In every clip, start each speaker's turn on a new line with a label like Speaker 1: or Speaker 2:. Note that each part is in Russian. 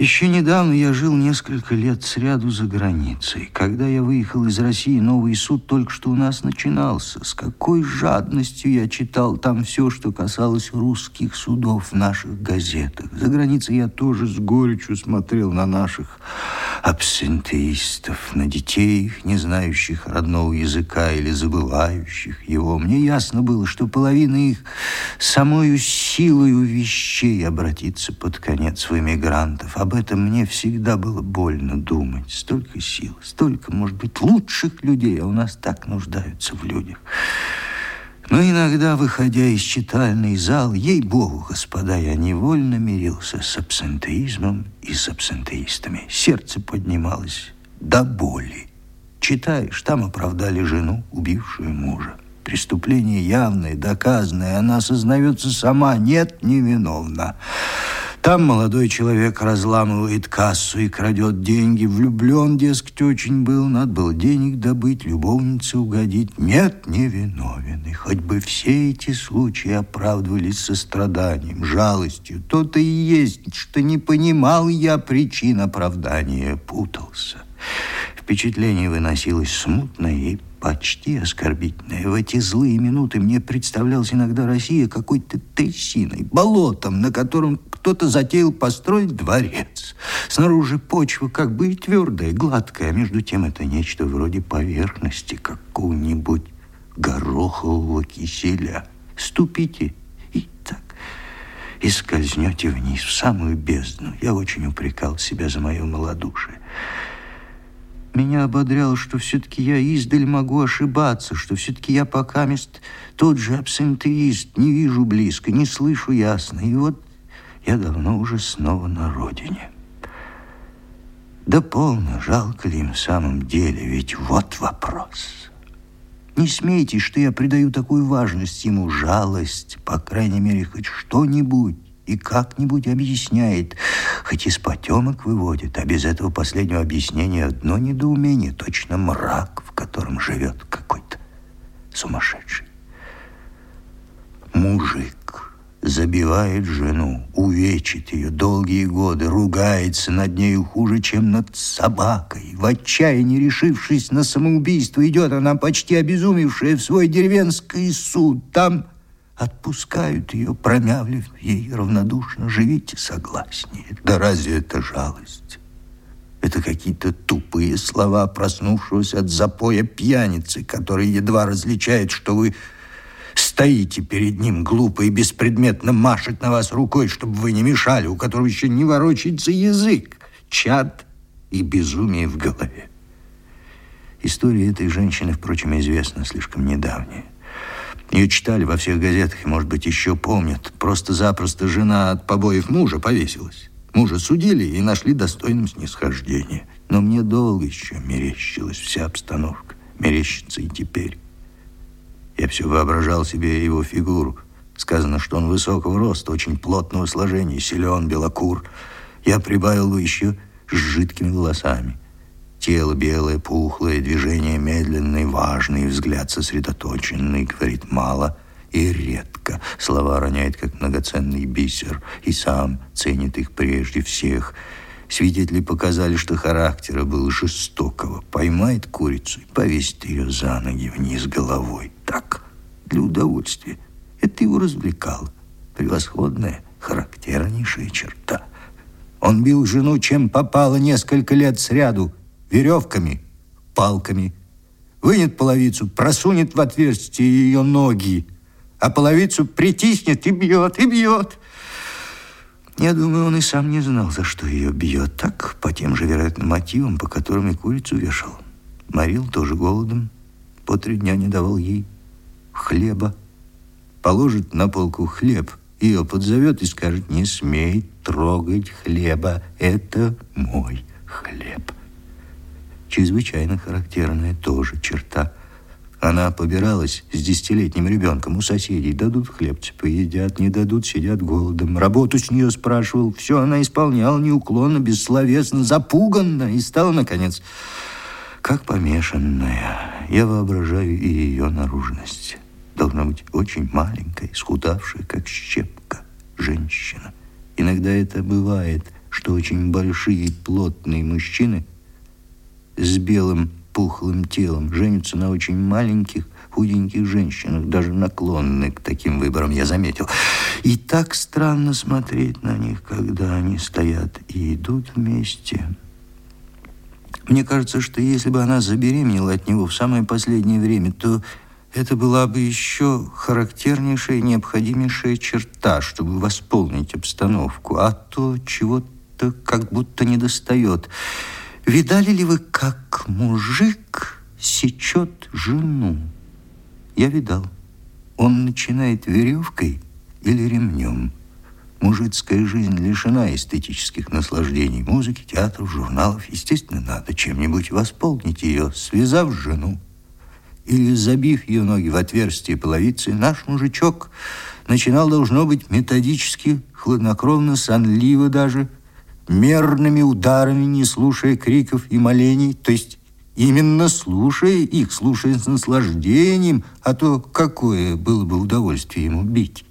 Speaker 1: Еще недавно я жил несколько лет сряду за границей. Когда я выехал из России, новый суд только что у нас начинался. С какой жадностью я читал там все, что касалось русских судов в наших газетах. За границей я тоже с горечью смотрел на наших абсентеистов, на детей их, не знающих родного языка или забывающих его. Мне ясно было, что половина их самою силою вещей обратится под конец в эмигрантов, об этом мне всегда было больно думать. Столько сил, столько, может быть, лучших людей, а у нас так нуждаются в людях. Но иногда, выходя из читальный зал, ей-богу, господа, я невольно мирился с абсентеизмом и с абсентеистами. Сердце поднималось до боли. Читаешь, там оправдали жену, убившую мужа. Преступление явное, доказанное, она осознается сама, нет, невиновна. Там молодой человек разламывает кассу и крадет деньги. Влюблен, дескать, очень был. Надо было денег добыть, любовнице угодить. Нет, не виновен. И хоть бы все эти случаи оправдывались состраданием, жалостью. То-то и есть, что не понимал я причин оправдания, путался. Впечатление выносилось смутное и почти оскорбительное. В эти злые минуты мне представлялась иногда Россия какой-то трясиной, болотом, на котором кто-то затеял построить дворец. Снаружи почва как бы и твердая, гладкая, а между тем это нечто вроде поверхности какого-нибудь горохового киселя. Ступите и так, и скользнете вниз, в самую бездну. Я очень упрекал себя за мое малодушие. Меня ободряло, что все-таки я издаль могу ошибаться, что все-таки я пока мест тот же абсентеист, не вижу близко, не слышу ясно. И вот я давно уже снова на родине. Да полно, жалко ли им в самом деле, ведь вот вопрос. Не смейтесь, что я придаю такую важность ему, жалость, по крайней мере, хоть что-нибудь и как-нибудь объясняет, хоть из потемок выводит, а без этого последнего объяснения одно недоумение, точно мрак, в котором живет какой-то сумасшедший. Мужик забивает жену, увечит ее долгие годы, ругается над нею хуже, чем над собакой. В отчаянии, решившись на самоубийство, идет она, почти обезумевшая, в свой деревенский суд. Там отпускают ее, промявлив ей равнодушно, живите согласнее. Да разве это жалость? Это какие-то тупые слова проснувшегося от запоя пьяницы, который едва различает, что вы Стоите перед ним глупо и беспредметно машет на вас рукой, чтобы вы не мешали, у которого еще не ворочается язык, чад и безумие в голове. История этой женщины, впрочем, известна слишком недавняя. Ее читали во всех газетах и, может быть, еще помнят. Просто-запросто жена от побоев мужа повесилась. Мужа судили и нашли достойным снисхождения. Но мне долго еще мерещилась вся обстановка. Мерещится и теперь. Я все воображал себе его фигуру. Сказано, что он высокого роста, очень плотного сложения, силен, белокур. Я прибавил бы еще с жидкими волосами. Тело белое, пухлое, движение медленное, важный, взгляд сосредоточенный, говорит мало и редко. Слова роняет, как многоценный бисер, и сам ценит их прежде всех. Свидетели показали, что характера был жестокого. Поймает курицу и повесит ее за ноги вниз головой так, для удовольствия. Это его развлекало. Превосходная, характернейшая черта. Он бил жену, чем попало несколько лет сряду, веревками, палками. Вынет половицу, просунет в отверстие ее ноги, а половицу притиснет и бьет, и бьет. Я думаю, он и сам не знал, за что ее бьет. Так, по тем же, вероятно, мотивам, по которым и курицу вешал. Морил тоже голодом. По три дня не давал ей хлеба. Положит на полку хлеб, ее подзовет и скажет, не смей трогать хлеба, это мой хлеб. Чрезвычайно характерная тоже черта. Она побиралась с десятилетним ребенком у соседей. Дадут хлебцы, поедят, не дадут, сидят голодом. Работу с нее спрашивал. Все она исполняла неуклонно, бессловесно, запуганно. И стала, наконец, как помешанная. Я воображаю и ее наружность должна быть очень маленькая, схудавшая, как щепка, женщина. Иногда это бывает что очень большие плотные мужчины с белым пухлым телом женятся на очень маленьких, худеньких женщинах, даже наклонны к таким выборам, я заметил. И так странно смотреть на них, когда они стоят и идут вместе. Мне кажется, что если бы она забеременела от него в самое последнее время, то это была бы еще характернейшая необходимейшая черта, чтобы восполнить обстановку. А то чего-то как будто не достает. Видали ли вы, как мужик сечет жену? Я видал. Он начинает веревкой или ремнем. Мужицкая жизнь лишена эстетических наслаждений, музыки, театров, журналов. Естественно, надо чем-нибудь восполнить ее, связав жену или забив ее ноги в отверстие половицы, наш мужичок начинал, должно быть, методически, хладнокровно, сонливо даже, мерными ударами, не слушая криков и молений, то есть именно слушая их, слушая с наслаждением, а то какое было бы удовольствие ему бить.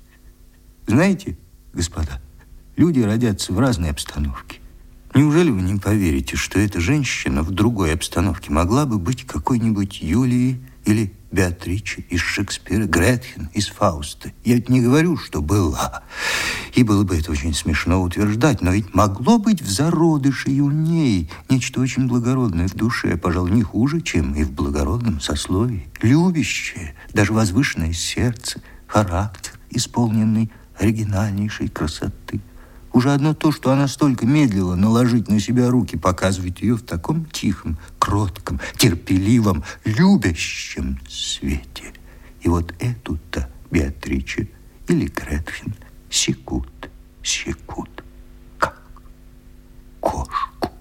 Speaker 1: Знаете, господа, люди родятся в разной обстановке. Неужели вы не поверите, что эта женщина в другой обстановке могла бы быть какой-нибудь Юлией или Беатриче из Шекспира, Гретхен из Фауста. Я ведь не говорю, что была. И было бы это очень смешно утверждать, но ведь могло быть в зародыше и у ней нечто очень благородное в душе, пожалуй, не хуже, чем и в благородном сословии. Любящее, даже возвышенное сердце, характер, исполненный оригинальнейшей красоты. Уже одно то, что она столько медлила наложить на себя руки, показывает ее в таком тихом, кротком, терпеливом, любящем свете. И вот эту-то Беатриче или Гретхен секут, секут, как кошку.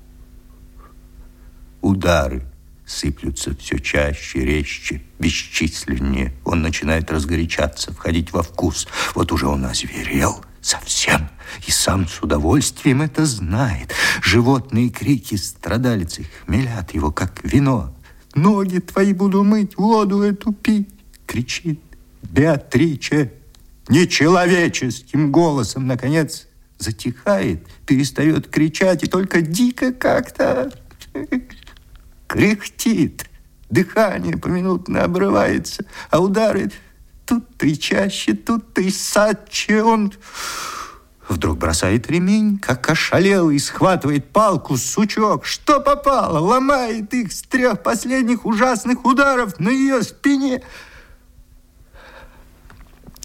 Speaker 1: Удары сыплются все чаще, резче, бесчисленнее. Он начинает разгорячаться, входить во вкус. Вот уже он озверел совсем и сам с удовольствием это знает. Животные крики страдалицы хмелят его, как вино. «Ноги твои буду мыть, воду эту пить!» кричит Беатриче нечеловеческим голосом, наконец, затихает, перестает кричать и только дико как-то кряхтит. Дыхание поминутно обрывается, а удары тут и чаще, тут и саче. Он Вдруг бросает ремень, как ошалелый, схватывает палку, сучок. Что попало? Ломает их с трех последних ужасных ударов на ее спине.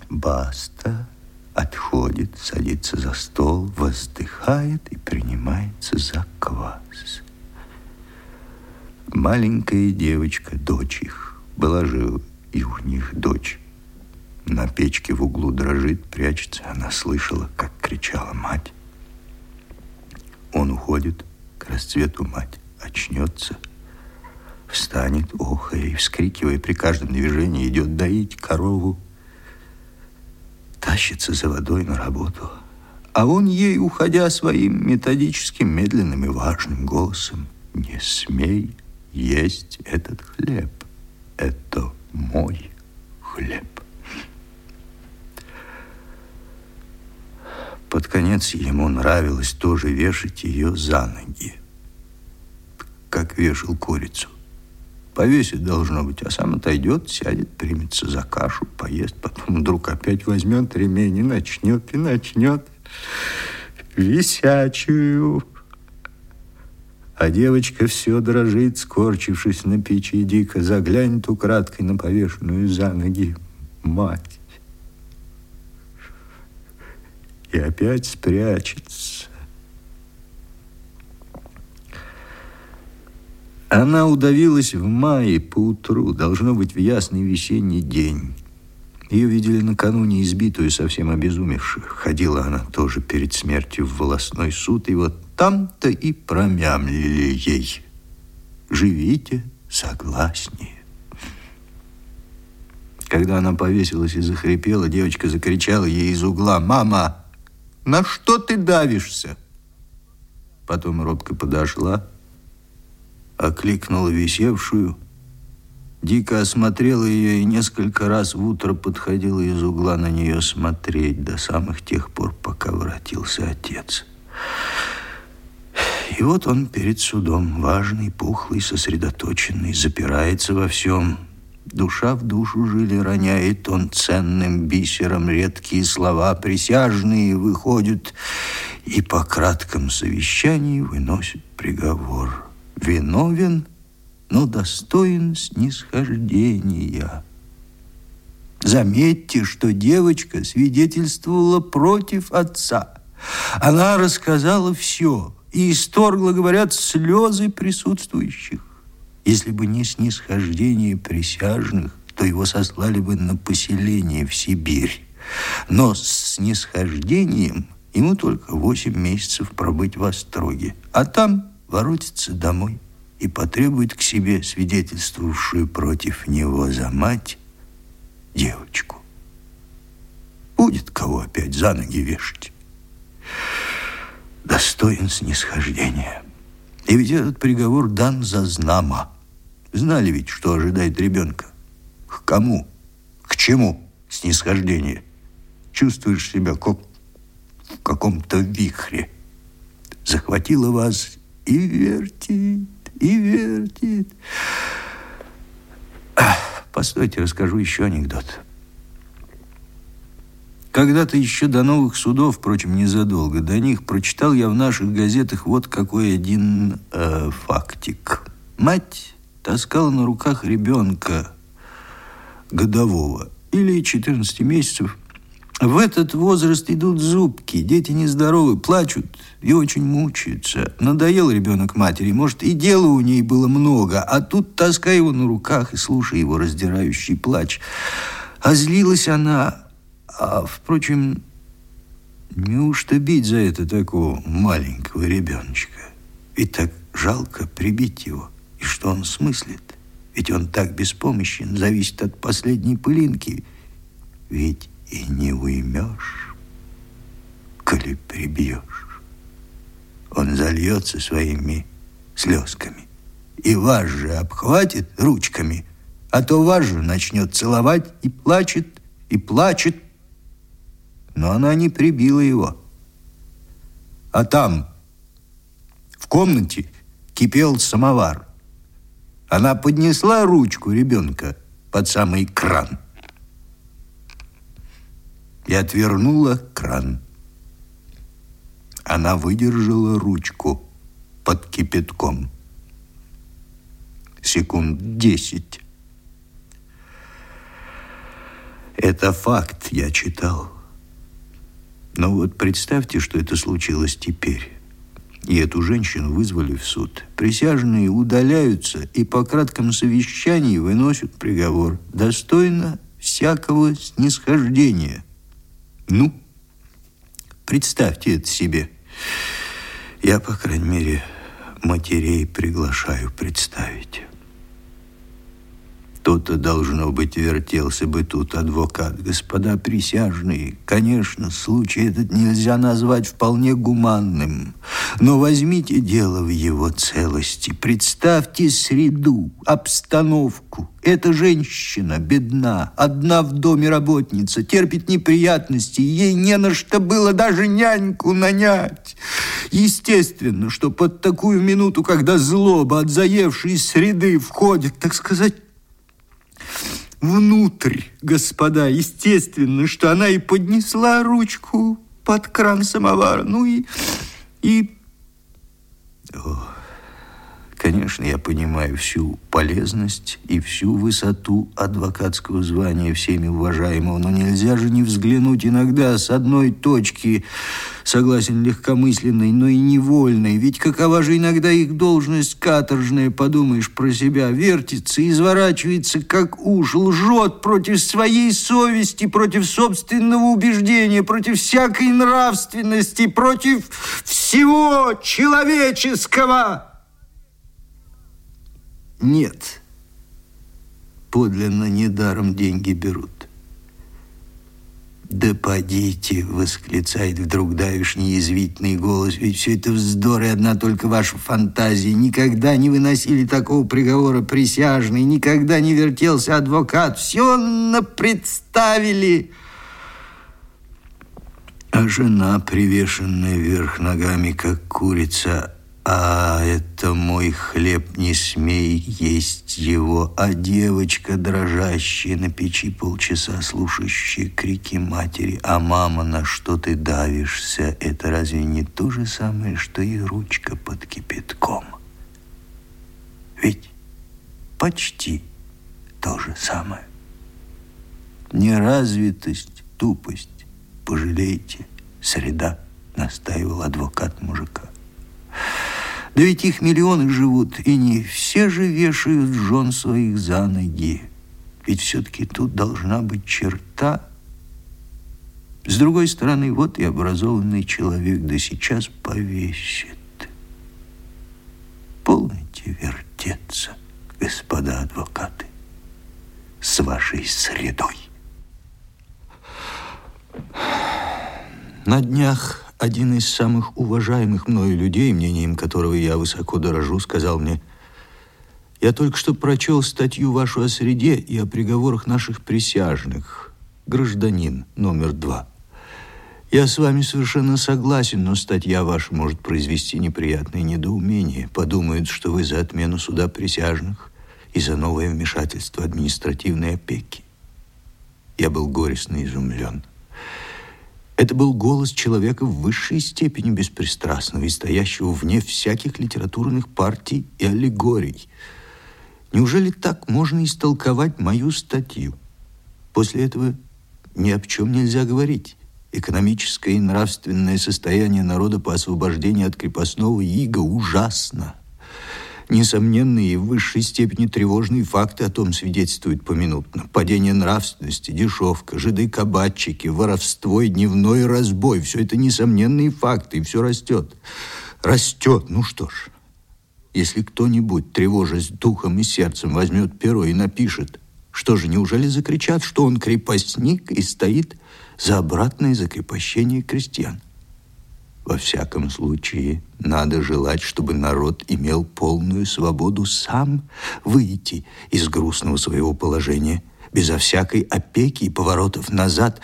Speaker 1: Баста отходит, садится за стол, воздыхает и принимается за квас. Маленькая девочка, дочь их, была же и у них дочь. На печке в углу дрожит, прячется. Она слышала, как кричала мать. Он уходит к расцвету мать, очнется, встанет, охая и вскрикивая при каждом движении, идет доить корову, тащится за водой на работу. А он ей, уходя своим методическим, медленным и важным голосом, «Не смей есть этот хлеб, это мой хлеб». Под конец ему нравилось тоже вешать ее за ноги, как вешал курицу. Повесит, должно быть, а сам отойдет, сядет, примется за кашу, поест, потом вдруг опять возьмет ремень и начнет, и начнет висячую. А девочка все дрожит, скорчившись на печи, дико заглянет украдкой на повешенную за ноги мать. И опять спрячется. Она удавилась в мае поутру, должно быть, в ясный весенний день. Ее видели накануне избитую, совсем обезумевшую. Ходила она тоже перед смертью в волосной суд, и вот там-то и промямлили ей. «Живите согласнее». Когда она повесилась и захрипела, девочка закричала ей из угла «Мама!» На что ты давишься? Потом робко подошла, окликнула висевшую, дико осмотрела ее и несколько раз в утро подходила из угла на нее смотреть до самых тех пор, пока воротился отец. И вот он перед судом, важный, пухлый, сосредоточенный, запирается во всем. Душа в душу жили роняет он ценным бисером редкие слова. Присяжные выходят и по кратком совещании выносят приговор. Виновен, но достоин снисхождения. Заметьте, что девочка свидетельствовала против отца. Она рассказала все и исторгла, говорят, слезы присутствующих. Если бы не снисхождение присяжных, то его сослали бы на поселение в Сибирь. Но с снисхождением ему только восемь месяцев пробыть в Остроге, а там воротится домой и потребует к себе свидетельствовавшую против него за мать девочку. Будет кого опять за ноги вешать. Достоин снисхождения. И ведь этот приговор дан за знамо. Знали ведь, что ожидает ребенка. К кому? К чему снисхождение? Чувствуешь себя как в каком-то вихре. Захватило вас и вертит, и вертит. Постойте, расскажу еще анекдот. Когда-то еще до новых судов, впрочем, незадолго до них, прочитал я в наших газетах вот какой один э, фактик. Мать таскала на руках ребенка годового или 14 месяцев в этот возраст идут зубки, дети нездоровы, плачут и очень мучаются. Надоел ребенок матери, может, и дела у ней было много, а тут таскай его на руках и слушай его раздирающий плач. А злилась она, а, впрочем, неужто бить за это такого маленького ребеночка? Ведь так жалко прибить его. Что он смыслит? Ведь он так беспомощен, зависит от последней пылинки. Ведь и не уймешь, коли прибьешь. Он зальется своими слезками и вас же обхватит ручками, а то вас же начнет целовать и плачет, и плачет. Но она не прибила его. А там, в комнате, кипел самовар. Она поднесла ручку ребенка под самый кран – и отвернула кран. Она выдержала ручку под кипятком. Секунд десять. Это факт, я читал. Но вот представьте, что это случилось теперь. И эту женщину вызвали в суд. Присяжные удаляются и по краткому совещанию выносят приговор. Достойно всякого снисхождения – ну, представьте это себе. Я, по крайней мере, матерей приглашаю представить. То-то, должно быть, вертелся бы тут адвокат. Господа присяжные, конечно, случай этот нельзя назвать вполне гуманным. Но возьмите дело в его целости. Представьте среду, обстановку. Эта женщина бедна, одна в доме работница, терпит неприятности, ей не на что было даже няньку нанять. Естественно, что под такую минуту, когда злоба от заевшей среды входит, так сказать, внутрь, господа. Естественно, что она и поднесла ручку под кран самовара. Ну и... и... О, конечно, я понимаю всю полезность и всю высоту адвокатского звания всеми уважаемого, но нельзя же не взглянуть иногда с одной точки согласен легкомысленной, но и невольной. Ведь какова же иногда их должность каторжная, подумаешь про себя, вертится, изворачивается, как уж, лжет против своей совести, против собственного убеждения, против всякой нравственности, против всего человеческого. Нет, подлинно недаром деньги берут. «Да подите!» — восклицает вдруг давишний язвительный голос. «Ведь все это вздор и одна только ваша фантазия. Никогда не выносили такого приговора присяжные, никогда не вертелся адвокат. Все напредставили!» А жена, привешенная вверх ногами, как курица, А это мой хлеб, не смей есть его, а девочка, дрожащая на печи полчаса, слушающая крики матери, а мама, на что ты давишься, это разве не то же самое, что и ручка под кипятком? Ведь почти то же самое. Неразвитость, тупость, пожалейте, среда, настаивал адвокат мужика. Да ведь их миллионы живут, и не все же вешают жен своих за ноги. Ведь все-таки тут должна быть черта. С другой стороны, вот и образованный человек, да сейчас повесит. Полните вертеться, господа адвокаты, с вашей средой. На днях один из самых уважаемых мною людей, мнением которого я высоко дорожу, сказал мне, «Я только что прочел статью вашу о среде и о приговорах наших присяжных. Гражданин номер два. Я с вами совершенно согласен, но статья ваша может произвести неприятное недоумение. Подумают, что вы за отмену суда присяжных и за новое вмешательство административной опеки». Я был горестно изумлен. Это был голос человека в высшей степени беспристрастного и стоящего вне всяких литературных партий и аллегорий. Неужели так можно истолковать мою статью? После этого ни об чем нельзя говорить. Экономическое и нравственное состояние народа по освобождению от крепостного ига ужасно. Несомненные и в высшей степени тревожные факты о том свидетельствуют поминутно. Падение нравственности, дешевка, жиды-кабачики, воровство и дневной разбой. Все это несомненные факты, и все растет. Растет, ну что ж. Если кто-нибудь, тревожась духом и сердцем, возьмет перо и напишет, что же, неужели закричат, что он крепостник и стоит за обратное закрепощение крестьян? Во всяком случае, надо желать, чтобы народ имел полную свободу сам выйти из грустного своего положения, безо всякой опеки и поворотов назад.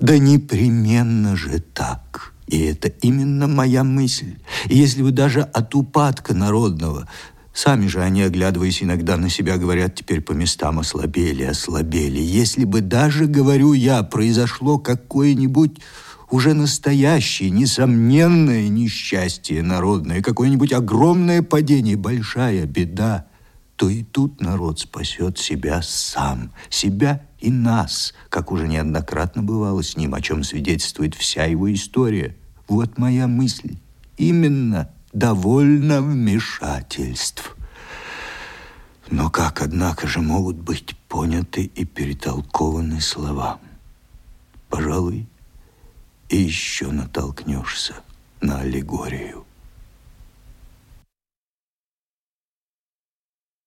Speaker 1: Да непременно же так. И это именно моя мысль. И если вы даже от упадка народного Сами же они, оглядываясь иногда на себя, говорят теперь по местам ослабели, ослабели. Если бы даже, говорю я, произошло какое-нибудь уже настоящее, несомненное несчастье народное, какое-нибудь огромное падение, большая беда, то и тут народ спасет себя сам, себя и нас, как уже неоднократно бывало с ним, о чем свидетельствует вся его история. Вот моя мысль. Именно довольно вмешательств. Но как, однако же, могут быть поняты и перетолкованы слова? Пожалуй, и еще натолкнешься на аллегорию.